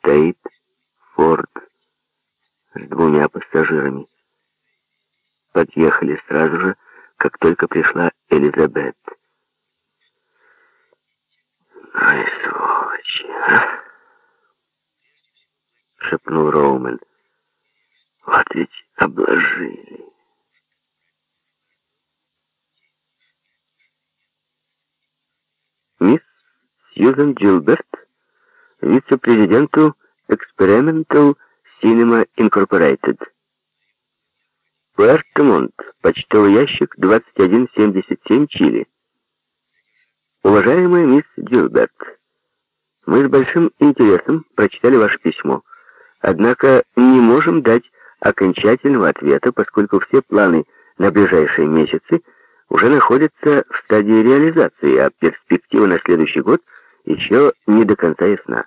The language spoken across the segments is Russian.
стоит Форд с двумя пассажирами. Подъехали сразу же, как только пришла Элизабет. «Ой, сволочи, а!» — шепнул Роумен. «Вот ведь обложили». Мисс Сьюзен Джилберт, вице-президенту Experimental Cinema Incorporated. Пуэрто-Монт, почтовый ящик 2177, Чили. Уважаемая мисс Дилберт, мы с большим интересом прочитали ваше письмо, однако не можем дать окончательного ответа, поскольку все планы на ближайшие месяцы уже находятся в стадии реализации, а перспектива на следующий год еще не до конца ясна.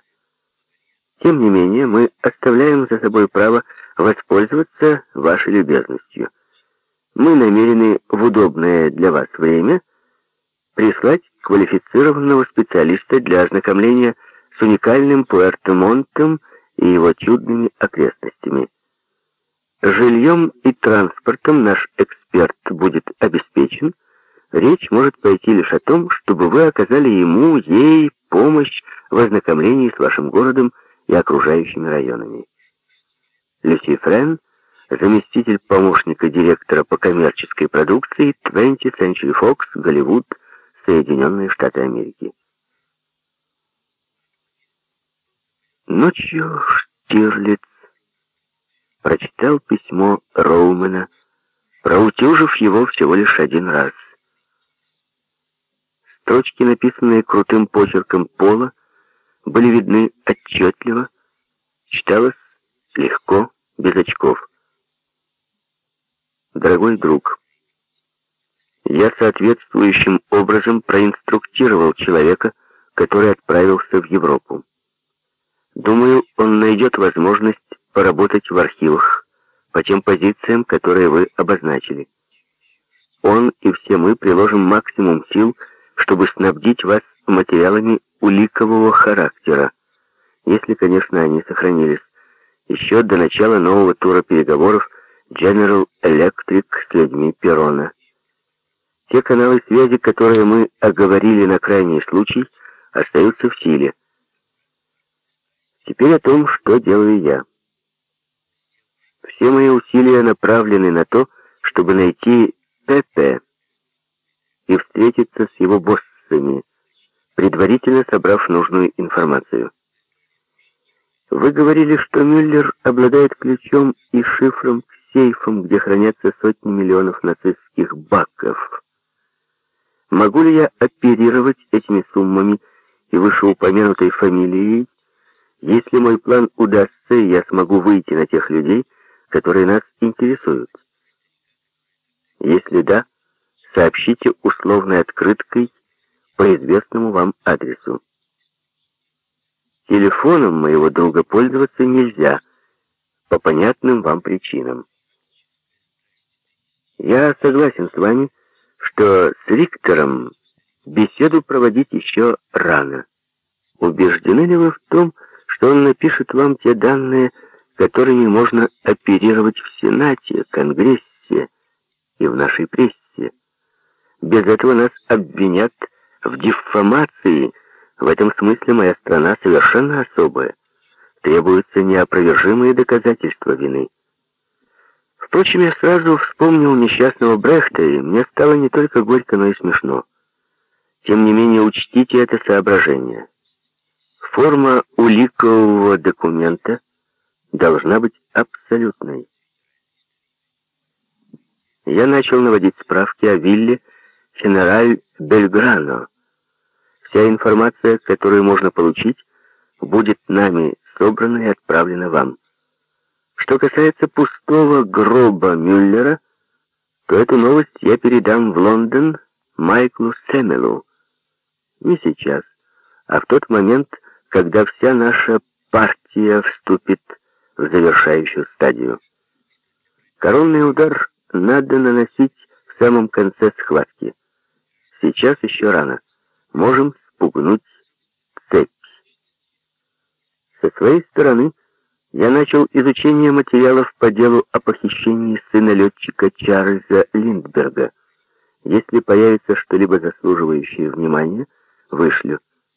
Тем не менее, мы оставляем за собой право воспользоваться вашей любезностью. Мы намерены в удобное для вас время прислать квалифицированного специалиста для ознакомления с уникальным Пуэрто-Монтом и его чудными окрестностями. Жильем и транспортом наш эксперт будет обеспечен. Речь может пойти лишь о том, чтобы вы оказали ему, ей, помощь в ознакомлении с вашим городом и окружающими районами. Люси Френ, заместитель помощника директора по коммерческой продукции 20th Century Fox, Голливуд, Соединенные Штаты Америки. Ночью Штирлиц прочитал письмо Роумена, проутюжив его всего лишь один раз. Строчки, написанные крутым почерком Пола, были видны отчетливо, читалось легко, без очков. Дорогой друг, я соответствующим образом проинструктировал человека, который отправился в Европу. Думаю, он найдет возможность поработать в архивах по тем позициям, которые вы обозначили. Он и все мы приложим максимум сил, чтобы снабдить вас материалами уликового характера, если, конечно, они сохранились, еще до начала нового тура переговоров General Electric с людьми Перона. Те каналы связи, которые мы оговорили на крайний случай, остаются в силе. Теперь о том, что делаю я. Все мои усилия направлены на то, чтобы найти ПП и встретиться с его боссами, предварительно собрав нужную информацию. Вы говорили, что Мюллер обладает ключом и шифром к сейфам, где хранятся сотни миллионов нацистских баков. Могу ли я оперировать этими суммами и вышеупомянутой фамилией, если мой план удастся, я смогу выйти на тех людей, которые нас интересуют? Если да, сообщите условной открыткой по известному вам адресу. Телефоном моего друга пользоваться нельзя, по понятным вам причинам. Я согласен с вами, что с Риктором беседу проводить еще рано. Убеждены ли вы в том, что он напишет вам те данные, которыми можно оперировать в Сенате, Конгрессе и в нашей прессе? Без этого нас обвинят в диффамации. В этом смысле моя страна совершенно особая. Требуются неопровержимые доказательства вины. Впрочем, я сразу вспомнил несчастного Брехта, и мне стало не только горько, но и смешно. Тем не менее, учтите это соображение. Форма уликового документа должна быть абсолютной. Я начал наводить справки о вилле Фенераль Бельграно, Вся информация, которую можно получить, будет нами собрана и отправлена вам. Что касается пустого гроба Мюллера, то эту новость я передам в Лондон Майклу Сэмелу. Не сейчас, а в тот момент, когда вся наша партия вступит в завершающую стадию. Коронный удар надо наносить в самом конце схватки. Сейчас еще рано. Можем спугнуть цепь. Со своей стороны, я начал изучение материалов по делу о похищении сына летчика Чарльза Линдберга. Если появится что-либо заслуживающее внимания, вышлю.